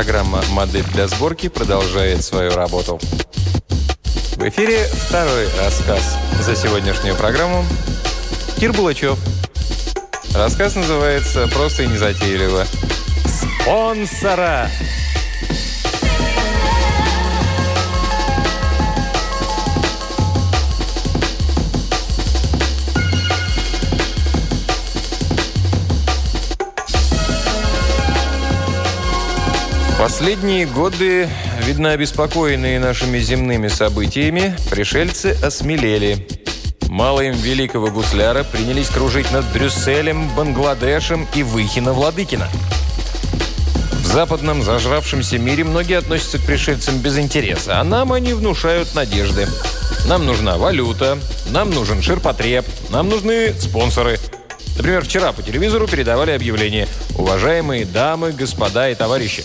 Программа «Модель для сборки» продолжает свою работу. В эфире второй рассказ за сегодняшнюю программу. Кир Булачев. Рассказ называется «Просто и незатейливо». Спонсора! Последние годы, видно обеспокоенные нашими земными событиями, пришельцы осмелели. Мало им великого гусляра принялись кружить над Брюсселем, Бангладешем и Выхино-Владыкино. В западном зажравшемся мире многие относятся к пришельцам без интереса, а нам они внушают надежды. Нам нужна валюта, нам нужен ширпотреб, нам нужны спонсоры. Например, вчера по телевизору передавали объявление «Уважаемые дамы, господа и товарищи,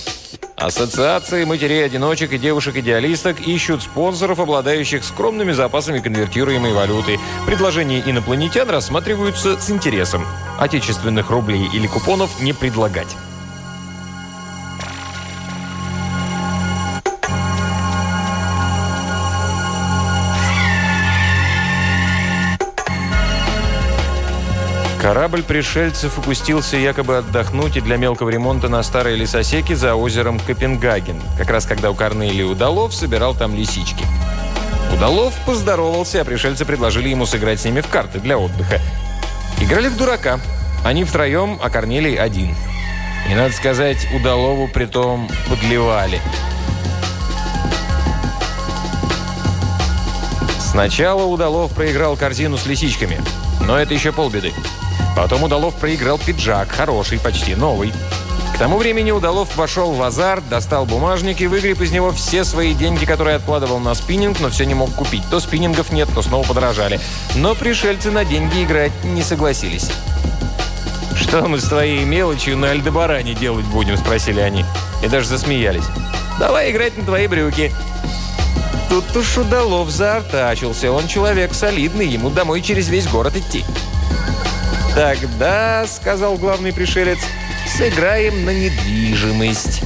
Ассоциации матерей-одиночек и девушек-идеалисток ищут спонсоров, обладающих скромными запасами конвертируемой валюты. Предложения инопланетян рассматриваются с интересом. Отечественных рублей или купонов не предлагать. Корабль пришельцев упустился якобы отдохнуть и для мелкого ремонта на старой лесосеке за озером Копенгаген, как раз когда у Корнелии Удалов собирал там лисички. Удалов поздоровался, а пришельцы предложили ему сыграть с ними в карты для отдыха. Играли в дурака. Они втроем, а Корнелий один. И, надо сказать, Удалову притом подливали. Сначала Удалов проиграл корзину с лисичками. Но это еще полбеды. Потом Удалов проиграл пиджак, хороший, почти новый. К тому времени Удалов вошел в азарт, достал бумажник и выгреб из него все свои деньги, которые откладывал на спиннинг, но все не мог купить. То спиннингов нет, то снова подорожали. Но пришельцы на деньги играть не согласились. «Что мы с твоей мелочью на Альдебаране делать будем?» – спросили они. И даже засмеялись. «Давай играть на твои брюки». Тут уж Удалов заортачился. Он человек солидный, ему домой через весь город идти. «Тогда, — сказал главный пришелец, — сыграем на недвижимость».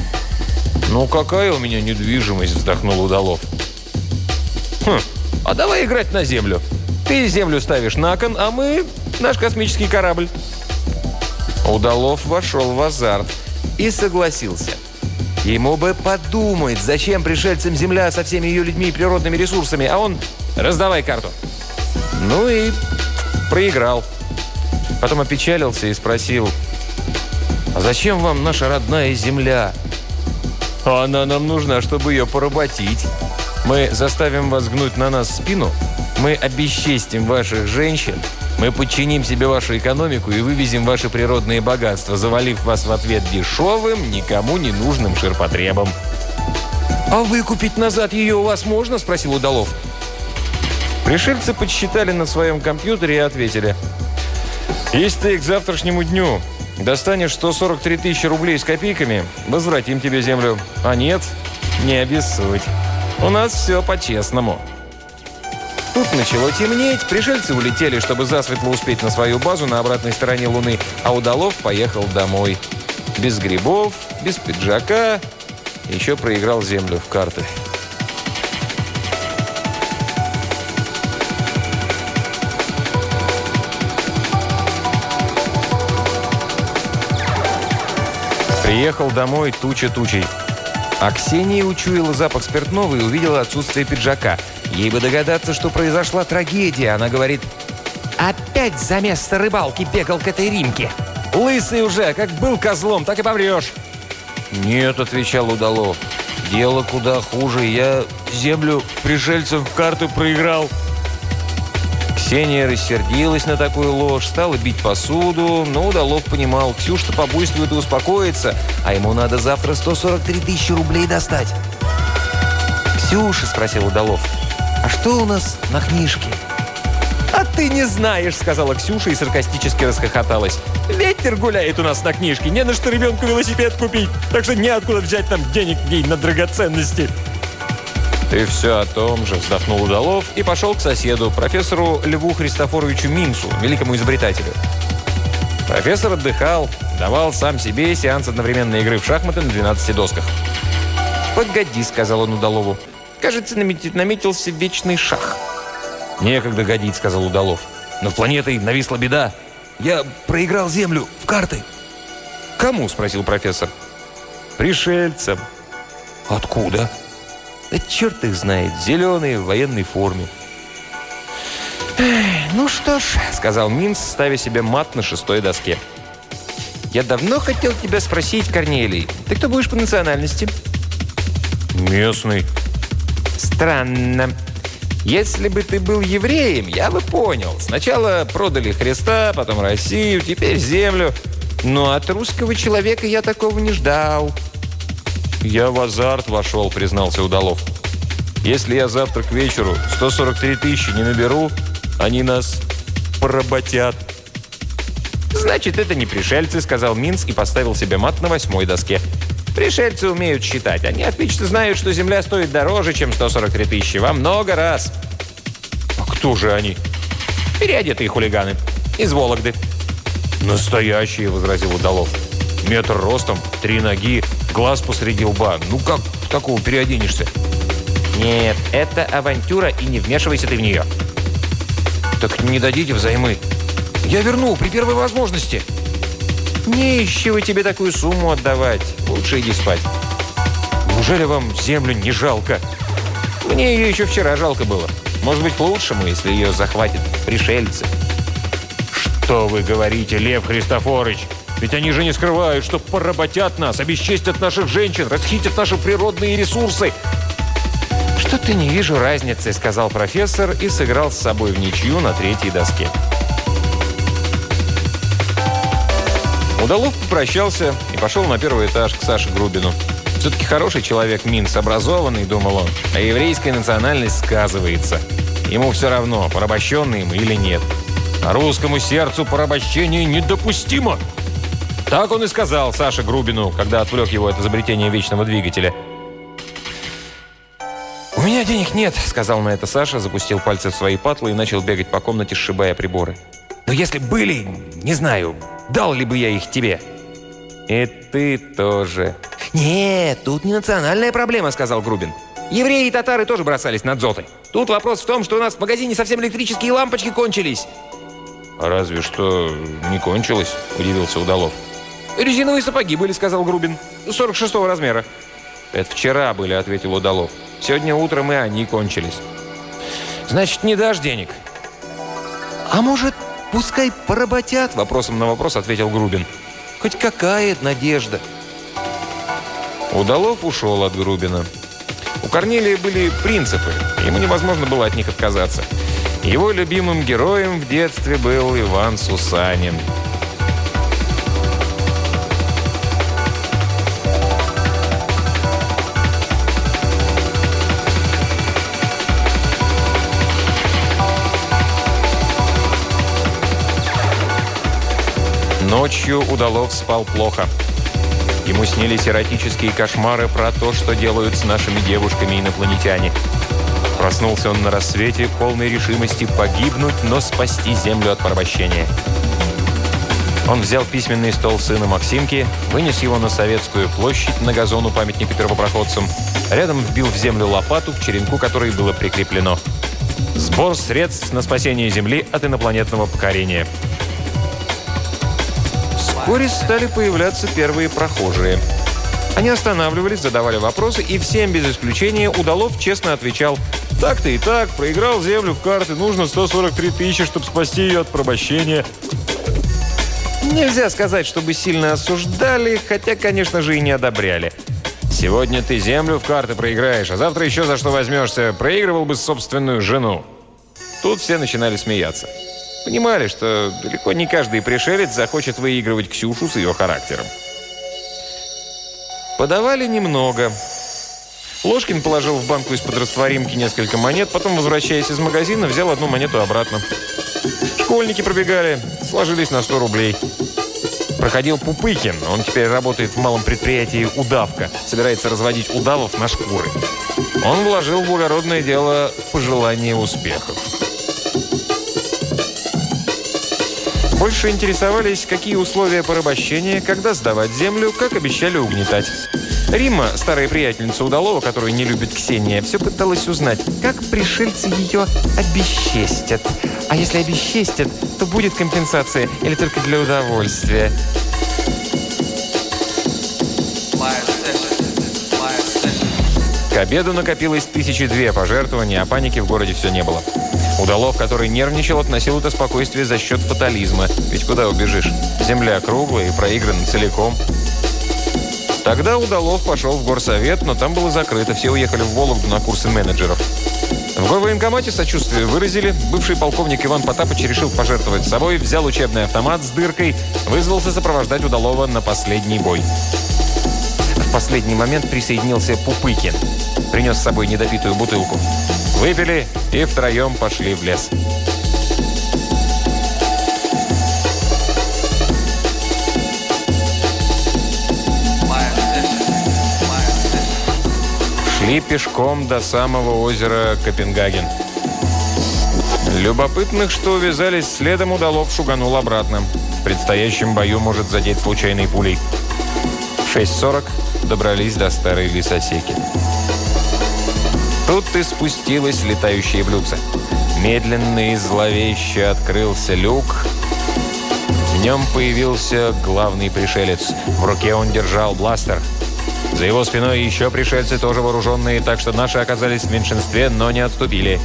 «Ну, какая у меня недвижимость?» — вздохнул Удалов. «Хм, а давай играть на землю. Ты землю ставишь на кон, а мы — наш космический корабль». Удалов вошел в азарт и согласился. Ему бы подумать, зачем пришельцам Земля со всеми ее людьми и природными ресурсами, а он «раздавай карту». Ну и проиграл. Потом опечалился и спросил, «А зачем вам наша родная земля?» «Она нам нужна, чтобы ее поработить. Мы заставим вас гнуть на нас спину, мы обесчестим ваших женщин, мы подчиним себе вашу экономику и вывезем ваши природные богатства, завалив вас в ответ дешевым, никому не нужным ширпотребом». «А выкупить назад ее у вас можно?» – спросил Удалов. Пришельцы подсчитали на своем компьютере и ответили – если ты к завтрашнему дню достанешь 143 тысячи рублей с копейками, возвратим тебе землю. А нет, не обессудь. У нас все по-честному. Тут начало темнеть, пришельцы улетели, чтобы засветло успеть на свою базу на обратной стороне Луны, а Удалов поехал домой. Без грибов, без пиджака, еще проиграл землю в карты. Приехал домой туча тучей. А Ксения учуяла запах спиртного и увидела отсутствие пиджака. Ей бы догадаться, что произошла трагедия. Она говорит, «Опять за место рыбалки бегал к этой Римке. Лысый уже, как был козлом, так и помрешь». «Нет», — отвечал Удалов, «дело куда хуже. Я землю пришельцев в карты проиграл». Ксения рассердилась на такую ложь, стала бить посуду, но Удалов понимал, Ксюша-то побуйствует и успокоится, а ему надо завтра 143 тысячи рублей достать. «Ксюша», — спросил Удалов, — «а что у нас на книжке?» «А ты не знаешь», — сказала Ксюша и саркастически расхохоталась. «Ветер гуляет у нас на книжке, не на что ребенку велосипед купить, так что неоткуда взять там денег ей на драгоценности». «Ты все о том же», – вздохнул Удалов и пошел к соседу, профессору Льву Христофоровичу Минцу, великому изобретателю. Профессор отдыхал, давал сам себе сеанс одновременной игры в шахматы на 12 досках. «Погоди», — сказал он Удалову. «Кажется, наметился вечный шах». «Некогда годить», — сказал Удалов. «Над планетой нависла беда. Я проиграл Землю в карты». «Кому?» – спросил профессор. «Пришельцам». «Откуда?» «Да черт их знает. Зеленые в военной форме». «Ну что ж», – сказал Минц, ставя себе мат на шестой доске. «Я давно хотел тебя спросить, Корнелий, ты кто будешь по национальности?» «Местный». «Странно. Если бы ты был евреем, я бы понял. Сначала продали Христа, потом Россию, теперь землю. Но от русского человека я такого не ждал. «Я в азарт вошел», — признался Удалов. «Если я завтра к вечеру 143 тысячи не наберу, они нас поработят». «Значит, это не пришельцы», — сказал Минск и поставил себе мат на восьмой доске. «Пришельцы умеют считать. Они отлично знают, что земля стоит дороже, чем 143 тысячи. Во много раз». «А кто же они?» «Переодетые хулиганы. Из Вологды». «Настоящие», — возразил Удалов. «Метр ростом, три ноги, глаз посреди лба. Ну как такого переоденешься?» «Нет, это авантюра, и не вмешивайся ты в нее». «Так не дадите взаймы?» «Я верну при первой возможности». «Не ищу тебе такую сумму отдавать. Лучше иди спать». «Неужели вам землю не жалко?» «Мне ее еще вчера жалко было. Может быть, к лучшему, если ее захватят пришельцы». «Что вы говорите, Лев Христофорович? Ведь они же не скрывают, что поработят нас, обесчестят наших женщин, расхитят наши природные ресурсы». «Что-то не вижу разницы», — сказал профессор и сыграл с собой в ничью на третьей доске. Удалов попрощался и пошел на первый этаж к Саше Грубину. Все-таки хороший человек Минс, образованный, думал он, а еврейская национальность сказывается. Ему все равно, порабощенный им или нет. А русскому сердцу порабощение недопустимо. Так он и сказал Саше Грубину, когда отвлек его от изобретения вечного двигателя. «У меня денег нет», — сказал на это Саша, запустил пальцы в свои патлы и начал бегать по комнате, сшибая приборы. «Но если были, не знаю, дал ли бы я их тебе?» «И ты тоже». «Нет, тут не национальная проблема», — сказал Грубин. «Евреи и татары тоже бросались на дзоты. Тут вопрос в том, что у нас в магазине совсем электрические лампочки кончились». «Разве что не кончилось», – удивился Удалов. «Резиновые сапоги были», – сказал Грубин. «46-го размера». «Это вчера были», – ответил Удалов. «Сегодня утром и они кончились». «Значит, не дашь денег?» «А может, пускай поработят?» – вопросом на вопрос ответил Грубин. «Хоть какая надежда?» Удалов ушел от Грубина. У Корнелия были принципы, ему невозможно было от них отказаться. Его любимым героем в детстве был Иван Сусанин. Ночью Удалов спал плохо. Ему снились эротические кошмары про то, что делают с нашими девушками инопланетяне. Проснулся он на рассвете, полной решимости погибнуть, но спасти Землю от порабощения. Он взял письменный стол сына Максимки, вынес его на Советскую площадь на газону памятника первопроходцам, рядом вбил в землю лопату, к черенку которой было прикреплено. Сбор средств на спасение Земли от инопланетного покорения. Вскоре стали появляться первые прохожие. Они останавливались, задавали вопросы, и всем без исключения Удалов честно отвечал – так-то и так, проиграл землю в карты, нужно 143 тысячи, чтобы спасти ее от порабощения. Нельзя сказать, чтобы сильно осуждали, хотя, конечно же, и не одобряли. Сегодня ты землю в карты проиграешь, а завтра еще за что возьмешься. Проигрывал бы собственную жену. Тут все начинали смеяться. Понимали, что далеко не каждый пришелец захочет выигрывать Ксюшу с ее характером. Подавали немного. Ложкин положил в банку из-под растворимки несколько монет, потом, возвращаясь из магазина, взял одну монету обратно. Школьники пробегали, сложились на 100 рублей. Проходил Пупыкин, он теперь работает в малом предприятии «Удавка», собирается разводить удавов на шкуры. Он вложил в благородное дело пожелание успехов. Больше интересовались, какие условия порабощения, когда сдавать землю, как обещали угнетать. Рима, старая приятельница Удалова, которую не любит Ксения, все пыталась узнать, как пришельцы ее обесчестят. А если обесчестят, то будет компенсация или только для удовольствия. Обеду накопилось тысячи две пожертвования, а паники в городе все не было. Удалов, который нервничал, относил это спокойствие за счет фатализма. Ведь куда убежишь? Земля круглая и проиграна целиком. Тогда Удалов пошел в горсовет, но там было закрыто. Все уехали в Вологду на курсы менеджеров. В горвоенкомате сочувствие выразили. Бывший полковник Иван Потапыч решил пожертвовать собой, взял учебный автомат с дыркой, вызвался сопровождать Удалова на последний бой. В последний момент присоединился Пупыкин. Принес с собой недопитую бутылку. Выпили и втроем пошли в лес. Шли пешком до самого озера Копенгаген. Любопытных, что увязались следом, удалов шуганул обратно. В предстоящем бою может задеть случайной пулей. В 6.40 добрались до старой лесосеки. Тут и спустилось летающее блюдце. Медленно и зловеще открылся люк. В нем появился главный пришелец. В руке он держал бластер. За его спиной еще пришельцы, тоже вооруженные, так что наши оказались в меньшинстве, но не отступили.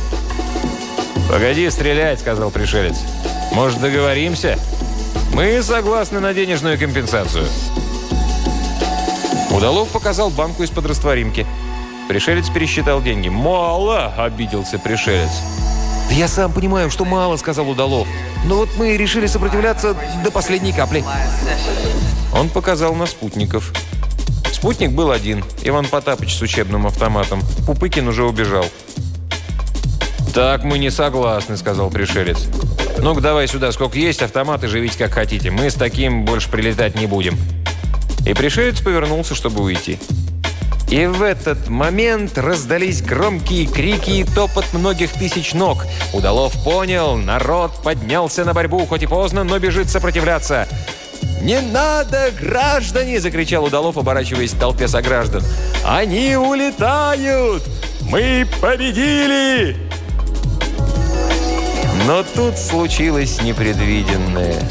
«Погоди стрелять», — сказал пришелец. «Может, договоримся? Мы согласны на денежную компенсацию». Удалов показал банку из-под растворимки. Пришелец пересчитал деньги. «Мало!» – обиделся пришелец. «Да я сам понимаю, что мало», – сказал Удалов. «Но вот мы решили сопротивляться до последней капли». Он показал на спутников. Спутник был один. Иван Потапыч с учебным автоматом. Пупыкин уже убежал. «Так мы не согласны», – сказал пришелец. «Ну-ка давай сюда, сколько есть, автоматы живите как хотите. Мы с таким больше прилетать не будем». И пришелец повернулся, чтобы уйти. И в этот момент раздались громкие крики и топот многих тысяч ног. Удалов понял, народ поднялся на борьбу, хоть и поздно, но бежит сопротивляться. «Не надо, граждане!» – закричал Удалов, оборачиваясь к толпе сограждан. «Они улетают! Мы победили!» Но тут случилось непредвиденное.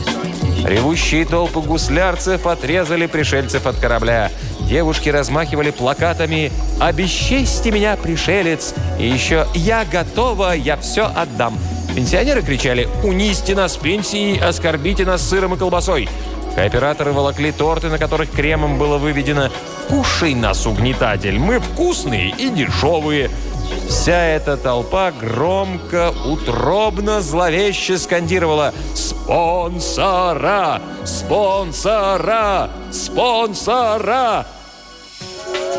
Ревущие толпы гуслярцев отрезали пришельцев от корабля. Девушки размахивали плакатами «Обещайте меня, пришелец!» и еще «Я готова, я все отдам!» Пенсионеры кричали «Унисьте нас пенсией, оскорбите нас сыром и колбасой!» Кооператоры волокли торты, на которых кремом было выведено «Кушай нас, угнетатель, мы вкусные и дешевые!» Вся эта толпа громко, утробно, зловеще скандировала «Спонсора! Спонсора! Спонсора!»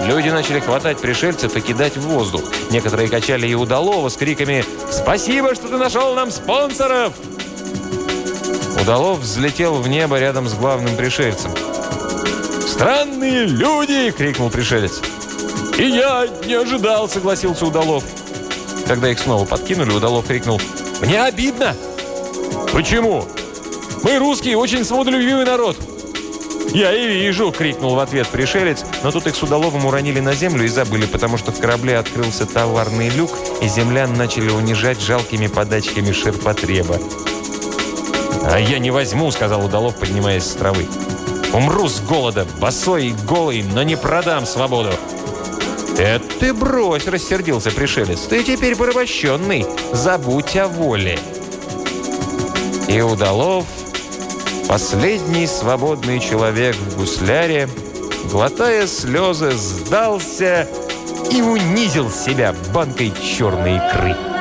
Люди начали хватать пришельцев и кидать в воздух. Некоторые качали и удалого с криками «Спасибо, что ты нашел нам спонсоров!» Удалов взлетел в небо рядом с главным пришельцем. «Странные люди!» — крикнул пришелец. «И я не ожидал!» — согласился Удалов. Когда их снова подкинули, Удалов крикнул «Мне обидно!» «Почему?» «Мы русские, очень свободолюбивый народ!» «Я и вижу!» — крикнул в ответ пришелец, но тут их с Удаловым уронили на землю и забыли, потому что в корабле открылся товарный люк, и землян начали унижать жалкими подачками ширпотреба. «А я не возьму!» — сказал Удалов, поднимаясь с травы. «Умру с голода, босой и голый, но не продам свободу!» «Это ты брось!» — рассердился пришелец. «Ты теперь порабощенный! Забудь о воле!» И Удалов, последний свободный человек в гусляре, глотая слезы, сдался и унизил себя банкой черной икры.